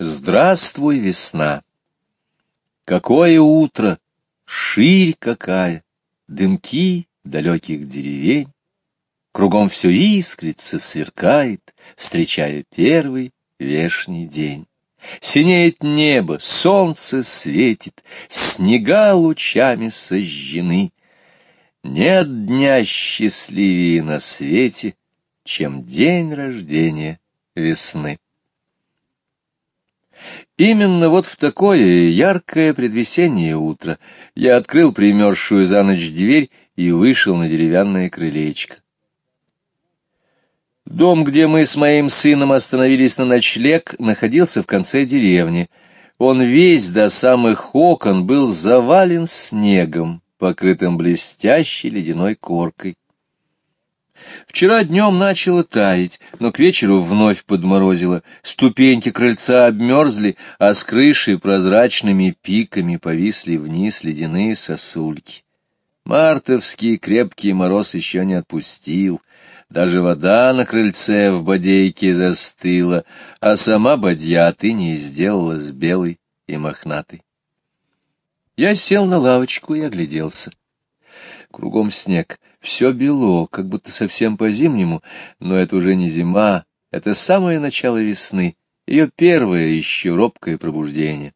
Здравствуй, весна! Какое утро! Ширь какая! Дымки далеких деревень! Кругом все искрится, сверкает, Встречая первый вешний день. Синеет небо, солнце светит, Снега лучами сожжены. Нет дня счастливее на свете, Чем день рождения весны. Именно вот в такое яркое предвесеннее утро я открыл примерзшую за ночь дверь и вышел на деревянное крылечко. Дом, где мы с моим сыном остановились на ночлег, находился в конце деревни. Он весь до самых окон был завален снегом, покрытым блестящей ледяной коркой. Вчера днем начало таять, но к вечеру вновь подморозило. Ступеньки крыльца обмерзли, а с крыши прозрачными пиками повисли вниз ледяные сосульки. Мартовский крепкий мороз еще не отпустил. Даже вода на крыльце в бодейке застыла, а сама бадья ты не сделалась белой и мохнатой. Я сел на лавочку и огляделся. Кругом снег, все бело, как будто совсем по-зимнему, но это уже не зима, это самое начало весны, ее первое еще робкое пробуждение.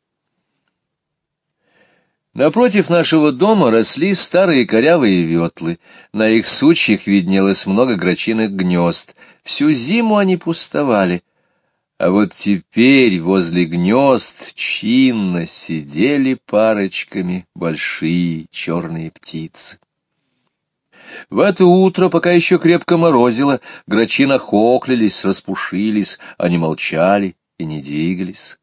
Напротив нашего дома росли старые корявые ветлы, на их сучьях виднелось много грачиных гнезд, всю зиму они пустовали, а вот теперь возле гнезд чинно сидели парочками большие черные птицы. В это утро, пока еще крепко морозило, грачи нахоклились, распушились, они молчали и не двигались.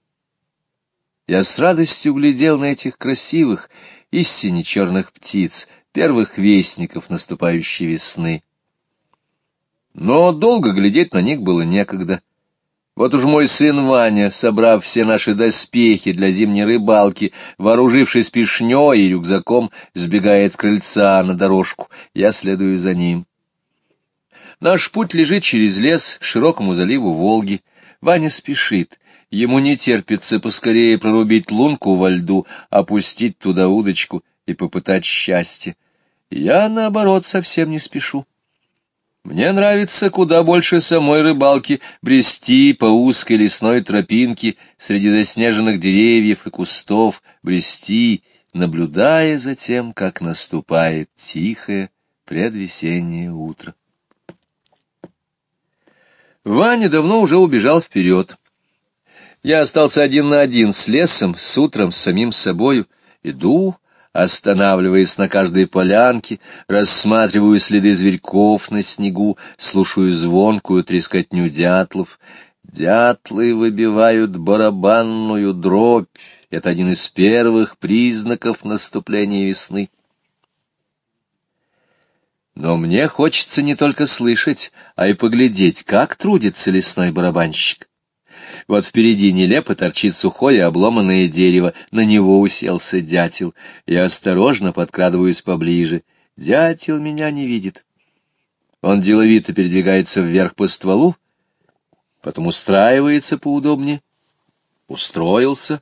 Я с радостью глядел на этих красивых, истине черных птиц, первых вестников наступающей весны. Но долго глядеть на них было некогда. Вот уж мой сын Ваня, собрав все наши доспехи для зимней рыбалки, вооружившись пешней и рюкзаком, сбегает с крыльца на дорожку. Я следую за ним. Наш путь лежит через лес к широкому заливу Волги. Ваня спешит. Ему не терпится поскорее прорубить лунку во льду, опустить туда удочку и попытать счастье. Я, наоборот, совсем не спешу. Мне нравится куда больше самой рыбалки брести по узкой лесной тропинке среди заснеженных деревьев и кустов, брести, наблюдая за тем, как наступает тихое предвесеннее утро. Ваня давно уже убежал вперед. Я остался один на один с лесом, с утром, с самим собою. Иду, останавливаясь на каждой полянке, рассматриваю следы зверьков на снегу, слушаю звонкую трескотню дятлов. Дятлы выбивают барабанную дробь. Это один из первых признаков наступления весны. Но мне хочется не только слышать, а и поглядеть, как трудится лесной барабанщик. Вот впереди нелепо торчит сухое обломанное дерево, на него уселся дятел. Я осторожно подкрадываюсь поближе. Дятел меня не видит. Он деловито передвигается вверх по стволу, потом устраивается поудобнее. Устроился.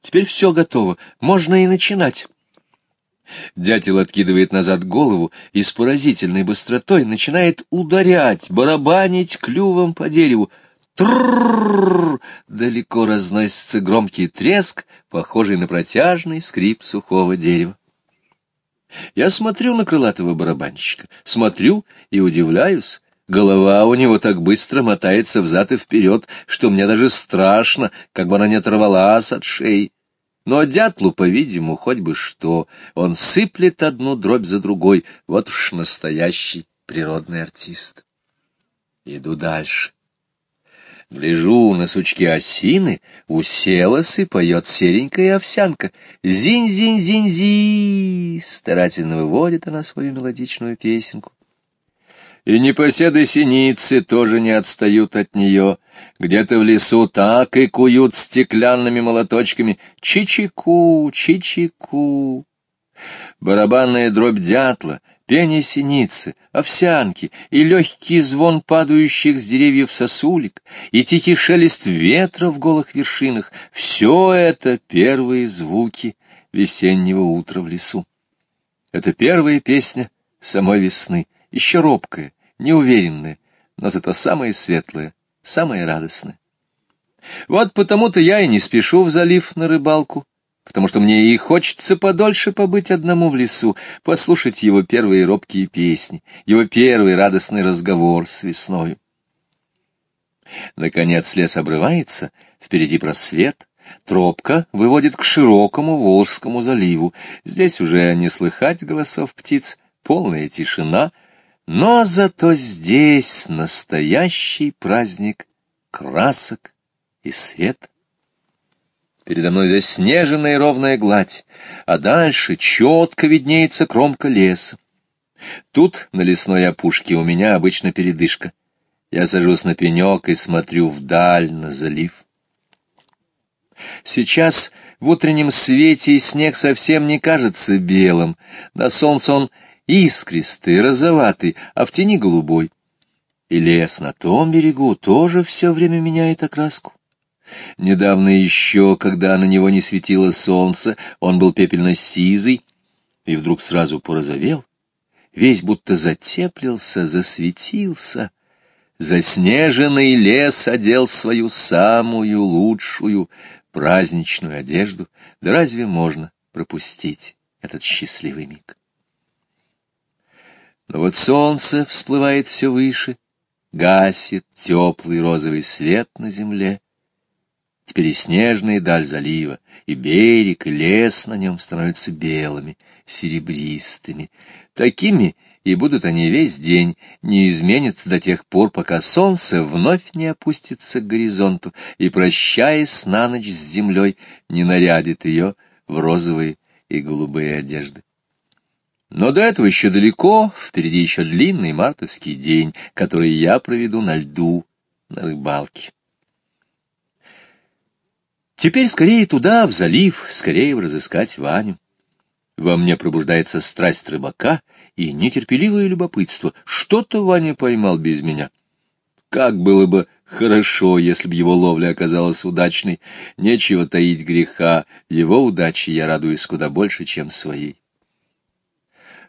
Теперь все готово, можно и начинать. Дятел откидывает назад голову и с поразительной быстротой начинает ударять, барабанить клювом по дереву. Тррррррр! Далеко разносится громкий треск, похожий на протяжный скрип сухого дерева. Я смотрю на крылатого барабанщика, смотрю и удивляюсь. Голова у него так быстро мотается взад и вперед, что мне даже страшно, как бы она не оторвалась от шеи. Но дятлу, по-видимому, хоть бы что, он сыплет одну дробь за другой, вот уж настоящий природный артист. Иду дальше. Гляжу на сучки осины, уселась и поет серенькая овсянка. Зинь-зинь-зинь-зи! Старательно выводит она свою мелодичную песенку. И непоседы синицы тоже не отстают от нее. Где-то в лесу так и куют стеклянными молоточками. Чичику, чичику. Барабанная дробь дятла, пение синицы, овсянки и легкий звон падающих с деревьев сосулек, и тихий шелест ветра в голых вершинах — все это первые звуки весеннего утра в лесу. Это первая песня самой весны, еще робкая, неуверенная, но зато самая светлая, самая радостная. Вот потому-то я и не спешу в залив на рыбалку, потому что мне и хочется подольше побыть одному в лесу, послушать его первые робкие песни, его первый радостный разговор с весною. Наконец лес обрывается, впереди просвет, тропка выводит к широкому Волжскому заливу. Здесь уже не слыхать голосов птиц, полная тишина, но зато здесь настоящий праздник красок и света. Передо мной заснеженная ровная гладь, а дальше четко виднеется кромка леса. Тут, на лесной опушке, у меня обычно передышка. Я сажусь на пенек и смотрю вдаль на залив. Сейчас в утреннем свете снег совсем не кажется белым. На солнце он искристый, розоватый, а в тени голубой. И лес на том берегу тоже все время меняет окраску. Недавно еще, когда на него не светило солнце, он был пепельно-сизый, и вдруг сразу порозовел, весь будто затеплился, засветился. Заснеженный лес одел свою самую лучшую праздничную одежду. Да разве можно пропустить этот счастливый миг? Но вот солнце всплывает все выше, гасит теплый розовый свет на земле, Теперь и снежная даль залива, и берег, и лес на нем становятся белыми, серебристыми. Такими и будут они весь день, не изменятся до тех пор, пока солнце вновь не опустится к горизонту и, прощаясь на ночь с землей, не нарядит ее в розовые и голубые одежды. Но до этого еще далеко, впереди еще длинный мартовский день, который я проведу на льду, на рыбалке. Теперь скорее туда, в залив, скорее разыскать Ваню. Во мне пробуждается страсть рыбака и нетерпеливое любопытство. Что-то Ваня поймал без меня. Как было бы хорошо, если бы его ловля оказалась удачной. Нечего таить греха, его удачи я радуюсь куда больше, чем своей.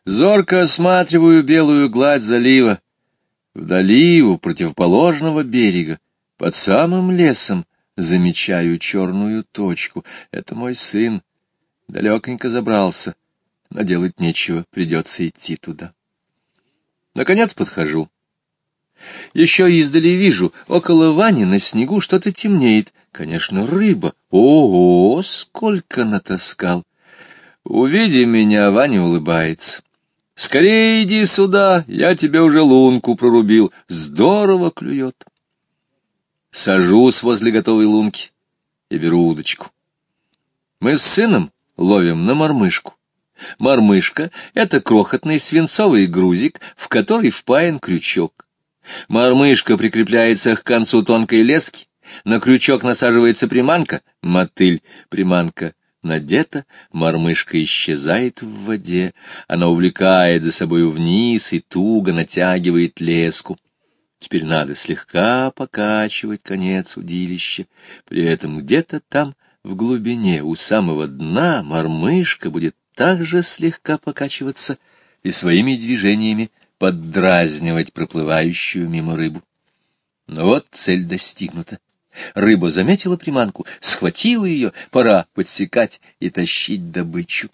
Зорко осматриваю белую гладь залива. Вдали, у противоположного берега, под самым лесом, замечаю черную точку. Это мой сын. Далеконько забрался. Но делать нечего, придется идти туда. Наконец подхожу. Еще издали вижу, около Вани на снегу что-то темнеет. Конечно, рыба. Ого, сколько натаскал! Увидя меня, Ваня улыбается. «Скорее иди сюда, я тебе уже лунку прорубил. Здорово клюет». Сажусь возле готовой лунки и беру удочку. Мы с сыном ловим на мормышку. Мормышка — это крохотный свинцовый грузик, в который впаян крючок. Мормышка прикрепляется к концу тонкой лески, на крючок насаживается приманка, мотыль, приманка надета, мормышка исчезает в воде, она увлекает за собою вниз и туго натягивает леску. Теперь надо слегка покачивать конец удилища. При этом где-то там, в глубине, у самого дна, мормышка будет также слегка покачиваться и своими движениями поддразнивать проплывающую мимо рыбу. Но вот цель достигнута. Рыба заметила приманку, схватила ее, пора подсекать и тащить добычу.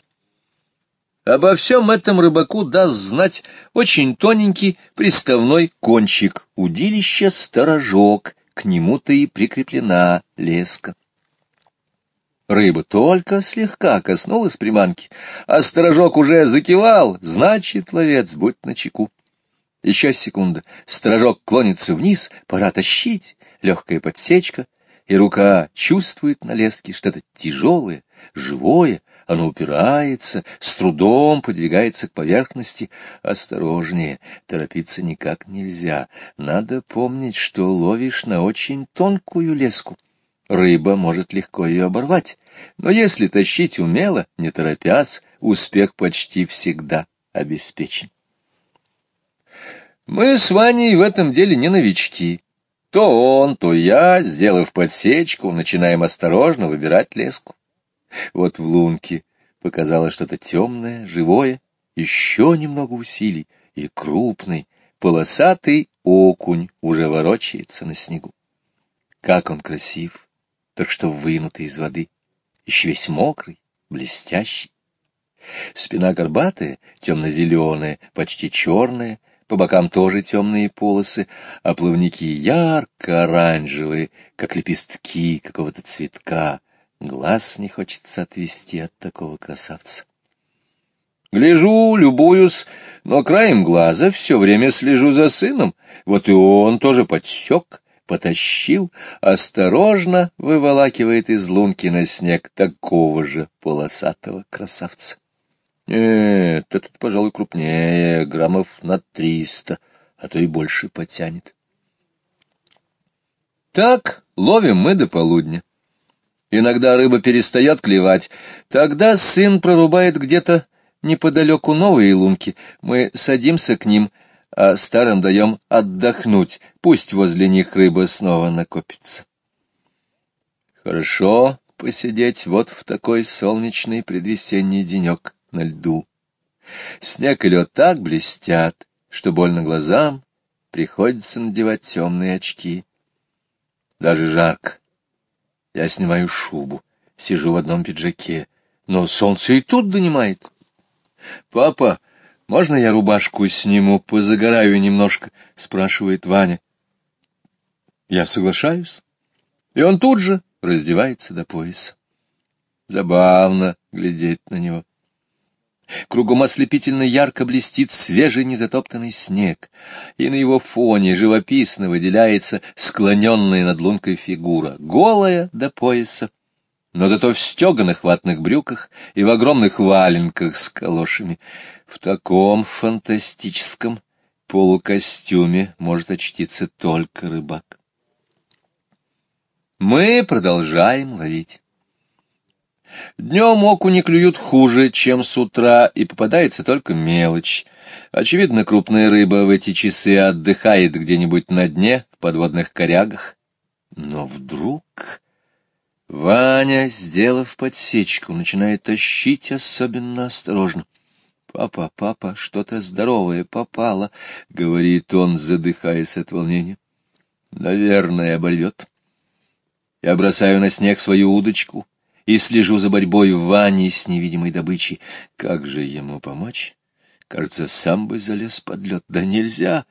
Обо всем этом рыбаку даст знать очень тоненький приставной кончик, удилища сторожок, к нему-то и прикреплена леска. Рыба только слегка коснулась приманки, а сторожок уже закивал, значит, ловец, будь начеку. Еще секунда, сторожок клонится вниз, пора тащить, легкая подсечка, и рука чувствует на леске что-то тяжелое, живое, оно упирается, с трудом подвигается к поверхности. Осторожнее, торопиться никак нельзя. Надо помнить, что ловишь на очень тонкую леску. Рыба может легко ее оборвать, но если тащить умело, не торопясь, успех почти всегда обеспечен. Мы с Ваней в этом деле не новички. То он, то я, сделав подсечку, начинаем осторожно выбирать леску. Вот в лунке показалось что-то темное, живое, еще немного усилий, и крупный, полосатый окунь уже ворочается на снегу. Как он красив, только что вынутый из воды, еще весь мокрый, блестящий. Спина горбатая, темно-зеленая, почти черная, по бокам тоже темные полосы, а плавники ярко-оранжевые, как лепестки какого-то цветка. Глаз не хочется отвести от такого красавца. Гляжу, любуюсь, но краем глаза все время слежу за сыном. Вот и он тоже подсек, потащил, осторожно выволакивает из лунки на снег такого же полосатого красавца. Нет, этот, пожалуй, крупнее, граммов на триста, а то и больше потянет. Так ловим мы до полудня. Иногда рыба перестает клевать, тогда сын прорубает где-то неподалеку новые лунки, мы садимся к ним, а старым даем отдохнуть, пусть возле них рыба снова накопится. Хорошо посидеть вот в такой солнечный предвесенний денек на льду. Снег и лед так блестят, что больно глазам, приходится надевать темные очки. Даже жарко. Я снимаю шубу, сижу в одном пиджаке, но солнце и тут донимает. «Папа, можно я рубашку сниму, позагораю немножко?» — спрашивает Ваня. Я соглашаюсь, и он тут же раздевается до пояса. Забавно глядеть на него. Кругом ослепительно ярко блестит свежий незатоптанный снег, и на его фоне живописно выделяется склоненная над лункой фигура, голая до пояса, но зато в стеганых ватных брюках и в огромных валенках с калошами. В таком фантастическом полукостюме может очтиться только рыбак. Мы продолжаем ловить. Днем окуни клюют хуже, чем с утра, и попадается только мелочь. Очевидно, крупная рыба в эти часы отдыхает где-нибудь на дне, в подводных корягах. Но вдруг... Ваня, сделав подсечку, начинает тащить особенно осторожно. «Папа, папа, что-то здоровое попало», — говорит он, задыхаясь от волнения. «Наверное, оборвет». Я бросаю на снег свою удочку и слежу за борьбой Вани с невидимой добычей. Как же ему помочь? Кажется, сам бы залез под лед. Да нельзя.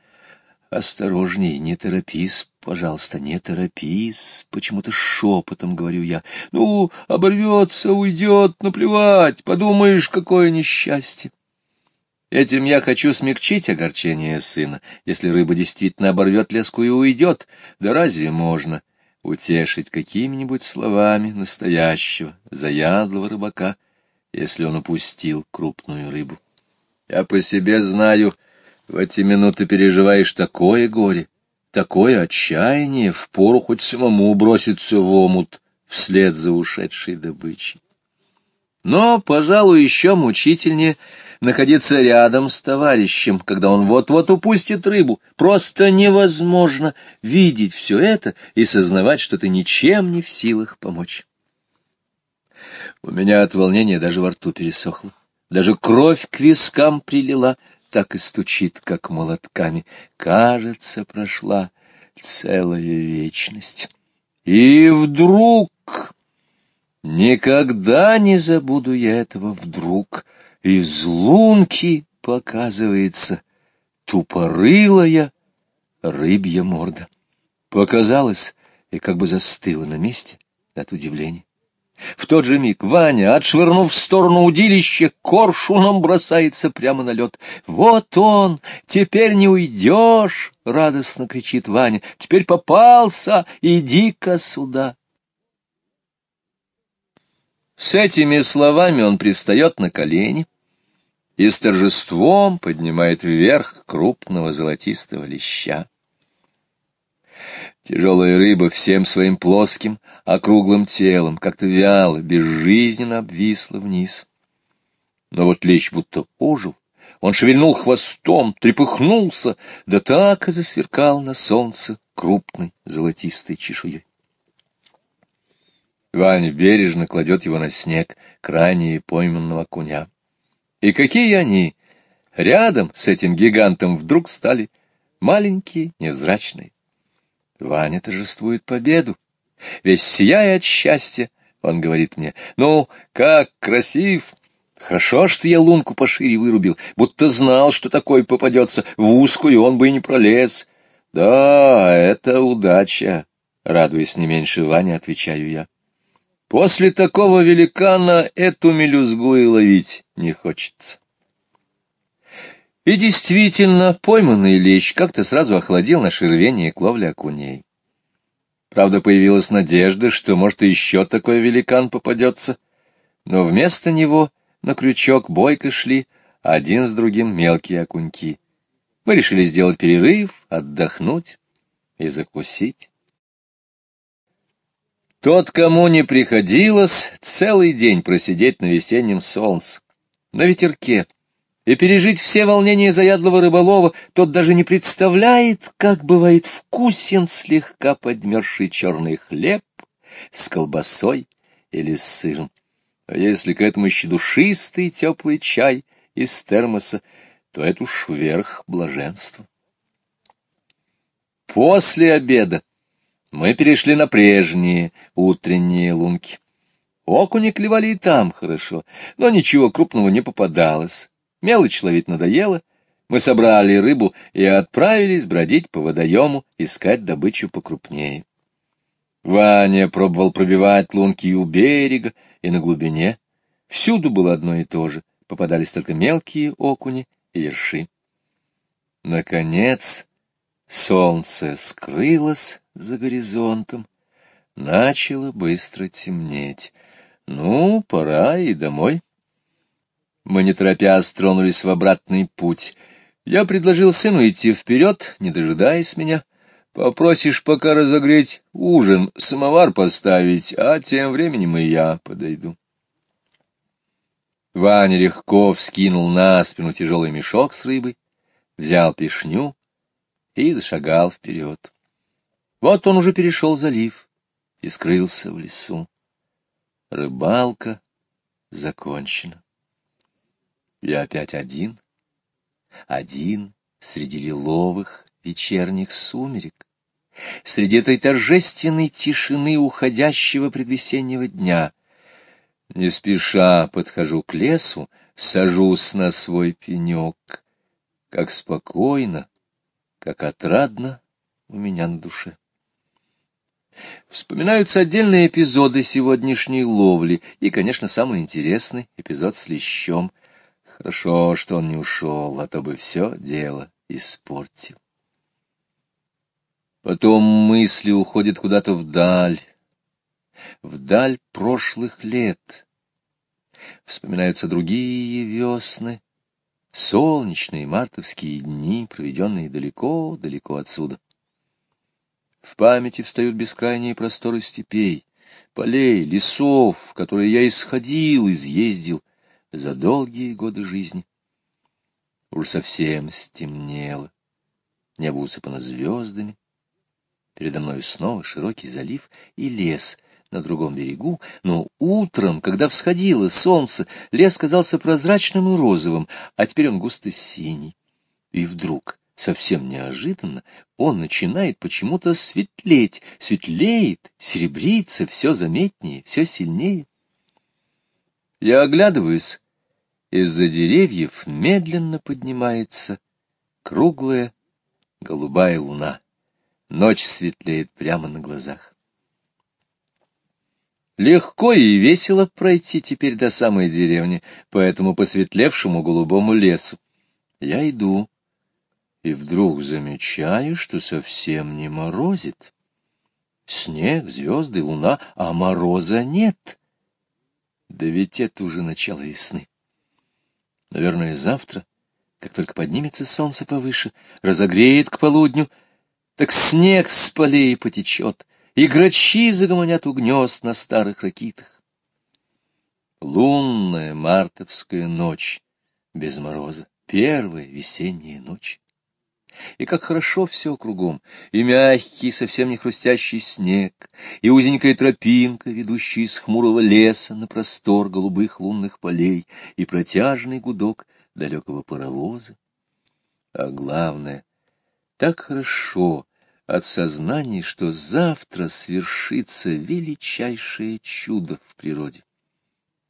Осторожней, не торопись, пожалуйста, не торопись. Почему-то шепотом говорю я. Ну, оборвется, уйдет, наплевать. Подумаешь, какое несчастье. Этим я хочу смягчить огорчение сына. Если рыба действительно оборвет леску и уйдет, да разве можно? — утешить какими-нибудь словами настоящего, заядлого рыбака, если он упустил крупную рыбу. Я по себе знаю, в эти минуты переживаешь такое горе, такое отчаяние, впору хоть самому броситься в омут вслед за ушедшей добычей. Но, пожалуй, еще мучительнее находиться рядом с товарищем, когда он вот-вот упустит рыбу. Просто невозможно видеть все это и сознавать, что ты ничем не в силах помочь. У меня от волнения даже во рту пересохло. Даже кровь к вискам прилила, так и стучит, как молотками. Кажется, прошла целая вечность. И вдруг... Никогда не забуду я этого вдруг. Из лунки показывается тупорылая рыбья морда. Показалось и как бы застыла на месте от удивления. В тот же миг Ваня, отшвырнув в сторону удилища, коршуном бросается прямо на лед. «Вот он! Теперь не уйдешь!» — радостно кричит Ваня. «Теперь попался! Иди-ка сюда!» С этими словами он привстает на колени и с торжеством поднимает вверх крупного золотистого леща. Тяжелая рыба всем своим плоским, округлым телом как-то вяло, безжизненно обвисла вниз. Но вот лещ будто ожил, Он шевельнул хвостом, трепыхнулся, да так и засверкал на солнце крупной золотистой чешуей. Ваня бережно кладет его на снег, крайне пойманного куня. И какие они рядом с этим гигантом вдруг стали маленькие, невзрачные. Ваня торжествует победу. Весь сияя от счастья, он говорит мне, «Ну, как красив! Хорошо, что я лунку пошире вырубил, будто знал, что такой попадется, в узкую он бы и не пролез». «Да, это удача», — радуясь не меньше Ваня, отвечаю я. «После такого великана эту мелюзгу и ловить не хочется». И действительно, пойманный лещ как-то сразу охладил наше рвение к ловле окуней. Правда, появилась надежда, что, может, еще такой великан попадется. Но вместо него на крючок бойко шли один с другим мелкие окуньки. Мы решили сделать перерыв, отдохнуть и закусить. Тот, кому не приходилось, целый день просидеть на весеннем солнце, на ветерке, и пережить все волнения заядлого рыболова, тот даже не представляет, как бывает вкусен слегка подмерзший черный хлеб с колбасой или с сыром. А если к этому еще душистый теплый чай из термоса, то это уж верх блаженства. После обеда мы перешли на прежние утренние лунки. Окуни клевали и там хорошо, но ничего крупного не попадалось. Мелочь ловить надоело, мы собрали рыбу и отправились бродить по водоему, искать добычу покрупнее. Ваня пробовал пробивать лунки и у берега, и на глубине. Всюду было одно и то же, попадались только мелкие окуни и ерши. Наконец солнце скрылось за горизонтом, начало быстро темнеть. Ну, пора и домой. Мы, не торопясь, тронулись в обратный путь. Я предложил сыну идти вперед, не дожидаясь меня. Попросишь пока разогреть ужин, самовар поставить, а тем временем и я подойду. Ваня легко вскинул на спину тяжелый мешок с рыбой, взял пешню и зашагал вперед. Вот он уже перешел залив и скрылся в лесу. Рыбалка закончена. Я опять один, один среди лиловых вечерних сумерек, среди этой торжественной тишины уходящего предвесеннего дня. Не спеша подхожу к лесу, сажусь на свой пенек, как спокойно, как отрадно у меня на душе. Вспоминаются отдельные эпизоды сегодняшней ловли и, конечно, самый интересный эпизод с лещом — Хорошо, что он не ушел, а то бы все дело испортил. Потом мысли уходят куда-то вдаль, вдаль прошлых лет. Вспоминаются другие весны, солнечные мартовские дни, проведенные далеко-далеко отсюда. В памяти встают бескрайние просторы степей, полей, лесов, которые я исходил, изъездил, за долгие годы жизни. Уж совсем стемнело, небо усыпано звездами. Передо мной снова широкий залив и лес на другом берегу, но утром, когда всходило солнце, лес казался прозрачным и розовым, а теперь он густо синий. И вдруг, совсем неожиданно, он начинает почему-то светлеть, светлеет, серебрится все заметнее, все сильнее. Я оглядываюсь из-за деревьев медленно поднимается круглая голубая луна. Ночь светлеет прямо на глазах. Легко и весело пройти теперь до самой деревни, по этому посветлевшему голубому лесу. Я иду, и вдруг замечаю, что совсем не морозит. Снег, звезды, луна, а мороза нет. Да ведь это уже начало весны. Наверное, завтра, как только поднимется солнце повыше, разогреет к полудню, так снег с полей потечет, и грачи загомонят у гнезд на старых ракитах. Лунная мартовская ночь без мороза, первая весенняя ночь. И как хорошо все кругом, и мягкий, совсем не хрустящий снег, и узенькая тропинка, ведущая из хмурого леса на простор голубых лунных полей, и протяжный гудок далекого паровоза. А главное, так хорошо от сознания, что завтра свершится величайшее чудо в природе.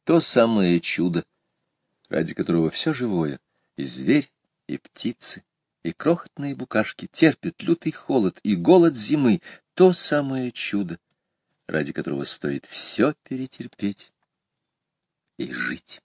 То самое чудо, ради которого все живое, и зверь, и птицы, и крохотные букашки терпят лютый холод и голод зимы, то самое чудо, ради которого стоит все перетерпеть и жить.